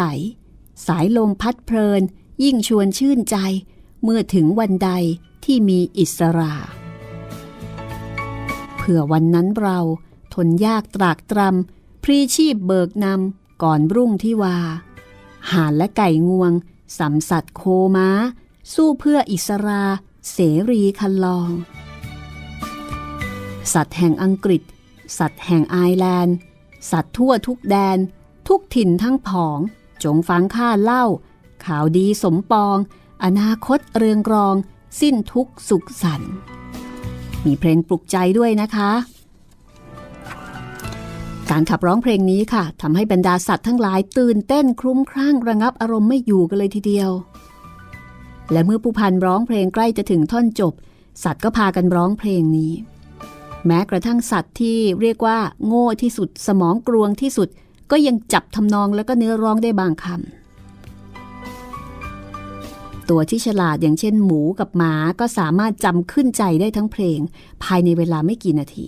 สายลมพัดเพลิน ยิ่งชวนชื่นใจ เมื่อถึงวันใดที่มีอิสราเผื่อวันนั้นเราทนยากตรากตรำพรีชีพเบิกนำก่อนรุ่งที่วาห่านและไก่งวงสัมสัตว์โคม้า สู้เพื่ออิสราเสรีคันลอง สัตว์แห่งอังกฤษ สัตว์แห่งไอร์แลนด์ สัตว์ทั่วทุกแดน ทุกถิ่นทั้งผอง จงฟังข้าเล่า ข่าวดีสมปอง อนาคตเรืองรอง สิ้นทุกสุขสันต์มีเพลงปลุกใจด้วยนะคะ การขับร้องเพลงนี้ค่ะทำให้บรรดาสัตว์ทั้งหลายตื่นเต้นคลุ้มคลั่งระงับอารมณ์ไม่อยู่กันเลยทีเดียว และเมื่อผู้พันร้องเพลงใกล้จะถึงท่อนจบ สัตว์ก็พากันร้องเพลงนี้ แม้กระทั่งสัตว์ที่เรียกว่า โง่ที่สุดสมองกรวงที่สุด ก็ยังจับทำนองแล้วก็เนื้อร้องได้บางคำตัวที่ฉลาดอย่างเช่นหมูกับหมาก็สามารถจำขึ้นใจได้ทั้งเพลง ภายในเวลาไม่กี่นาที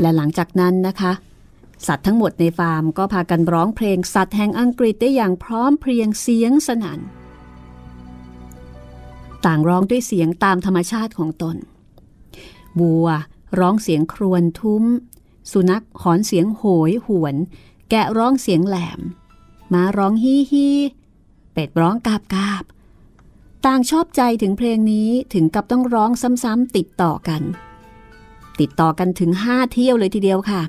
และหลังจากนั้นนะคะ สัตว์ทั้งหมดในฟาร์มก็พากันร้องเพลงสัตว์แห่งอังกฤษได้อย่างพร้อมเพรียงเสียงสนัน่นต่างร้องด้วยเสียงตามธรรมชาติของตนวัวร้องเสียงครวญทุ้ม สุนัขหอนเสียงโหยหวน แกะร้องเสียงแหลมม้าร้องฮีฮีเป็ดร้องกาบกาบ ต่างชอบใจถึงเพลงนี้ถึงกับต้องร้องซ้ำๆติดต่อกัน ติดต่อกันถึงห้าเที่ยวเลยทีเดียวค่ะ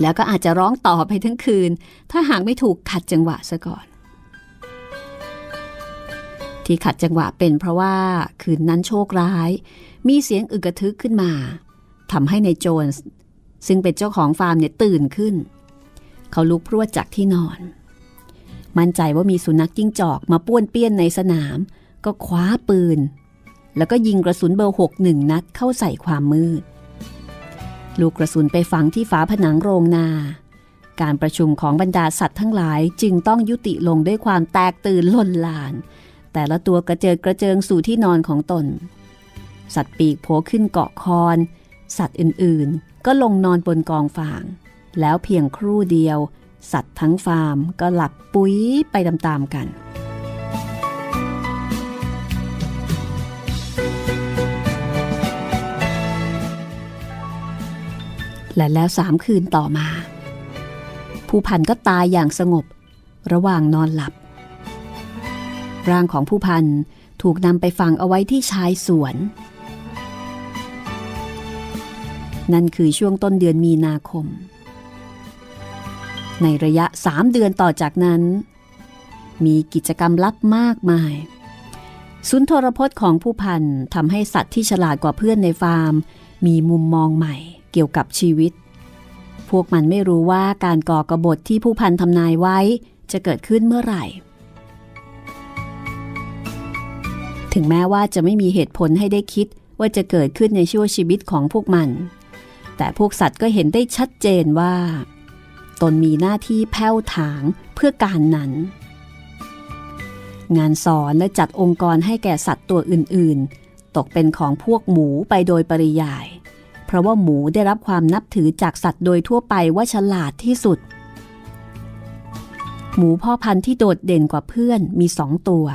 แล้วก็อาจจะร้องต่อไปทั้งคืน ถ้าหากไม่ถูกขัดจังหวะซะก่อน ที่ขัดจังหวะเป็นเพราะว่าคืนนั้นโชคร้าย มีเสียงอึกระทึกขึ้นมาทำให้ในโจนส ซึ่งเป็นเจ้าของฟาร์มเนี่ยตื่นขึ้น เขาลุกพรวดจากที่นอน มั่นใจว่ามีสุนัขจิ้งจอกมาป้วนเปี้ยนในสนาม ก็คว้าปืน แล้วก็ยิงกระสุนเบอร์หกหนึ่งนัดเข้าใส่ความมืด ลูกกระสุนไปฝังที่ฝาผนังโรงนา การประชุมของบรรดาสัตว์ทั้งหลายจึงต้องยุติลงด้วยความแตกตื่นลนลาน แต่ละตัวกระเจิดกระเจิงสู่ที่นอนของตน สัตว์ปีกโผขึ้นเกาะคอน สัตว์อื่นๆ ก็ลงนอนบนกองฟาง แล้วเพียงครู่เดียว สัตว์ทั้งฟาร์มก็หลับปุ๋ยไปตามๆกันและแล้วสามคืนต่อมา ผู้พันก็ตายอย่างสงบ ระหว่างนอนหลับ ร่างของผู้พันถูกนำไปฝังเอาไว้ที่ชายสวน นั่นคือช่วงต้นเดือนมีนาคม ในระยะสามเดือนต่อจากนั้น มีกิจกรรมลับมากมาย สุนทรพจน์ของผู้พันทำให้สัตว์ที่ฉลาดกว่าเพื่อนในฟาร์ม มีมุมมองใหม่เกี่ยวกับชีวิต พวกมันไม่รู้ว่าการก่อกระบฏที่ผู้พันทำนายไว้จะเกิดขึ้นเมื่อไหร่ ถึงแม้ว่าจะไม่มีเหตุผลให้ได้คิดว่าจะเกิดขึ้นในช่วงชีวิตของพวกมัน แต่พวกสัตว์ก็เห็นได้ชัดเจนว่า ตนมีหน้าที่แผ้วถางเพื่อการนั้น งานสอนและจัดองค์กรให้แก่สัตว์ตัวอื่นๆ ตกเป็นของพวกหมูไปโดยปริยาย เพราะว่าหมูได้รับความนับถือจากสัตว์โดยทั่วไปว่าฉลาดที่สุด หมูพ่อพันธุ์ที่โดดเด่นกว่าเพื่อนมีสองตัว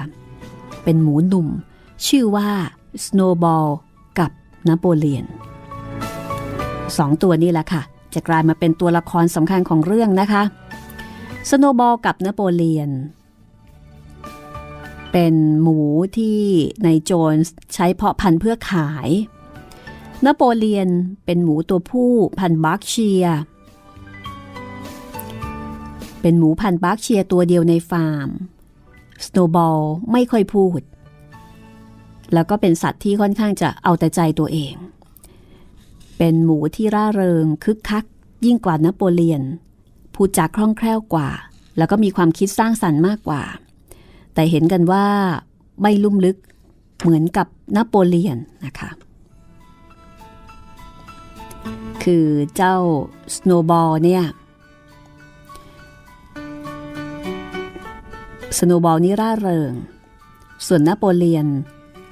เป็นหมูหนุ่ม ชื่อว่า Snowball กับนโปเลียน สองตัวนี้แหละค่ะ จะกลายมาเป็นตัวละครสำคัญของเรื่องนะคะ สโนบอลกับนโปเลียน เป็นหมูที่ในโจนส์ใช้เพาะพันธุ์เพื่อขาย นโปเลียนเป็นหมูตัวผู้พันธุ์บักเชีย เป็นหมูพันธุ์บักเชียตัวเดียวในฟาร์ม สโนบอลไม่ค่อยพูด แล้วก็เป็นสัตว์ที่ค่อนข้างจะเอาแต่ใจตัวเอง เป็นหมูที่ร่าเริงคึกคัก ยิ่งกว่านโปเลียน พูดจาคล่องแคล่วกว่า แล้วก็มีความคิดสร้างสรรค์มากกว่า แต่เห็นกันว่าไม่ลุ่มลึกเหมือนกับนโปเลียนนะคะ คือเจ้าสโนบอลเนี่ยสโนบอลนี่ร่าเริง ส่วนนโปเลียน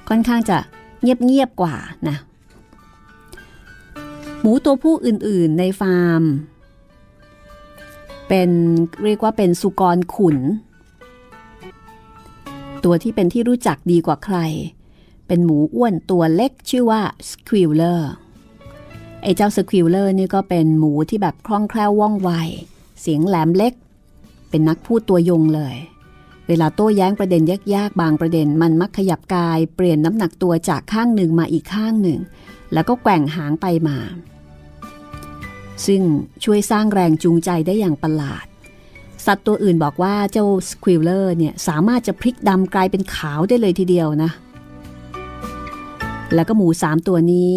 ค่อนข้างจะเงียบๆกว่านะ หมูตัวผู้อื่นๆในฟาร์ม เป็นเรียกว่าเป็นสุกรขุน ตัวที่เป็นที่รู้จักดีกว่าใคร เป็นหมูอ้วนตัวเล็กชื่อว่าสควิลเลอร์ไอ้เจ้าสควิลเลอร์นี่ก็เป็นหมูที่แบบคล่องแคล่วว่องไว เสียงแหลมเล็ก เป็นนักพูดตัวยงเลย เวลาโต้แย้งประเด็นยากๆ บางประเด็นมันมักขยับกายเปลี่ยนน้ำหนักตัวจากข้างหนึ่งมาอีกข้างหนึ่ง แล้วก็แกว่งหางไปมา ซึ่งช่วยสร้างแรงจูงใจได้อย่างประหลาด สัตว์ตัวอื่นบอกว่าเจ้าสควิลเลอร์เนี่ยสามารถจะพลิกดำกลายเป็นขาวได้เลยทีเดียวนะ แล้วก็หมูสามตัวนี้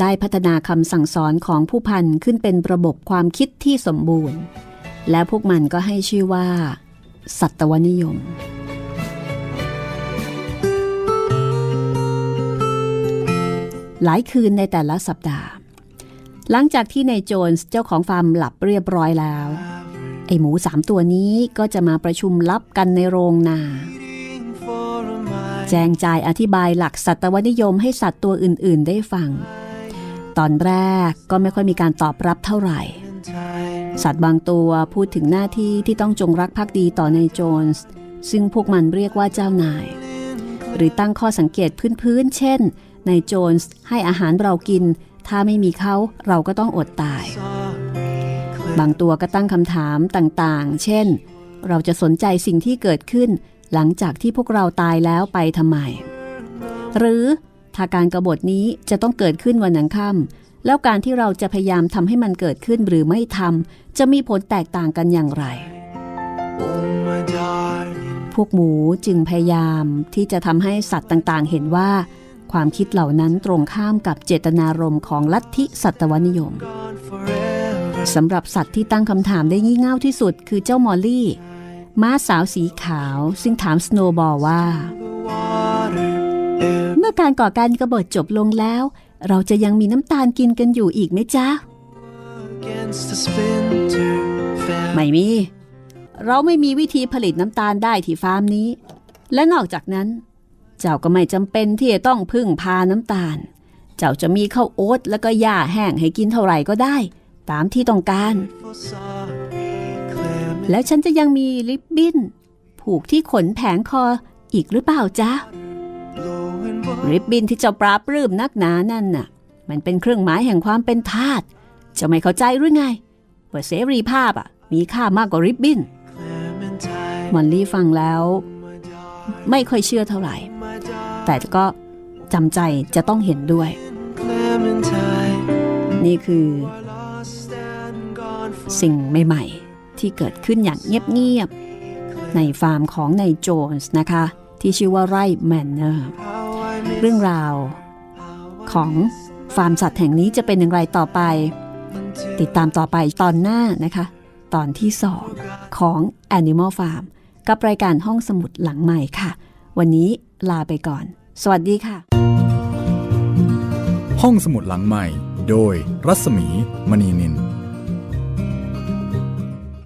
ได้พัฒนาคำสั่งสอนของผู้พันขึ้นเป็นระบบความคิดที่สมบูรณ์ และพวกมันก็ให้ชื่อว่า สัตวนิยม หลายคืนในแต่ละสัปดาห์ หลังจากที่นายโจนส์เจ้าของฟาร์มหลับเรียบร้อยแล้ว ไอหมูสามตัวนี้ก็จะมาประชุมลับกันในโรงนา แจงจ่ายอธิบายหลักสัตวนิยมให้สัตว์ตัวอื่นๆ ได้ฟัง ตอนแรกก็ไม่ค่อยมีการตอบรับเท่าไหร่ สัตว์บางตัวพูดถึงหน้าที่ที่ต้องจงรักภักดีต่อในโจนส์ซึ่งพวกมันเรียกว่าเจ้านาย หรือตั้งข้อสังเกตพื้นๆเช่นในโจนส์ให้อาหารเรากิน ถ้าไม่มีเขาเราก็ต้องอดตาย บางตัวก็ตั้งคำถามต่างๆ เช่น เราจะสนใจสิ่งที่เกิดขึ้น หลังจากที่พวกเราตายแล้วไปทำไม หรือถ้าการกรบฏนี้จะต้องเกิดขึ้นวันหนังค่ำ แล้วการที่เราจะพยายามทำให้มันเกิดขึ้นหรือไม่ทำจะมีผลแตกต่างกันอย่างไร พวกหมูจึงพยายามที่จะทำให้สัตว์ต่างๆ เห็นว่า ความคิดเหล่านั้นตรงข้ามกับเจตนารมณ์ของลัทธิสัตวนิยมสำหรับสัตว์ที่ตั้งคำถามได้งี่เง่าที่สุดคือเจ้ามอลลี่ ม้าสาวสีขาว ซึ่งถามสโนว์บอลว่า เมื่อการก่อการกระบฏจบลงแล้ว เราจะยังมีน้ำตาลกินกันอยู่อีกไหมจ๊ะ ไม่มี เราไม่มีวิธีผลิตน้ำตาลได้ที่ฟาร์มนี้ และนอกจากนั้น เจ้าก็ไม่จำเป็นที่จะต้องพึ่งพาน้ำตาล เจ้าจะมีข้าวโอ๊ตแล้วก็หญ้าแห้งให้กินเท่าไหร่ก็ได้ ตามที่ต้องการ แล้วฉันจะยังมีลิปบิ้น ผูกที่ขนแผงคออีกหรือเปล่าจ๊ะ ริบบิ้นที่เจ้าปราบรื้มนักหนานั่นน่ะ มันเป็นเครื่องหมายแห่งความเป็นทาสจะไม่เข้าใจหรือไงว่าเสรีภาพอะ มีค่ามากกว่าริบบิ้นมอลลี่ฟังแล้ว ไม่ค่อยเชื่อเท่าไหร่ แต่ก็จำใจจะต้องเห็นด้วย นี่คือ สิ่งใหม่ๆ ที่เกิดขึ้นอย่างเงียบๆในฟาร์มของนายโจนส์นะคะ ที่ชื่อว่าไร่แมนเนอร์ เรื่องราว ของฟาร์มสัตว์แห่งนี้จะเป็นอย่างไรต่อไป ติดตามต่อไปตอนหน้านะคะ ตอนที่2ของ Animal Farm กับรายการห้องสมุดหลังใหม่ค่ะ วันนี้ลาไปก่อน สวัสดีค่ะ ห้องสมุดหลังใหม่ โดยรัศมีมณีนิน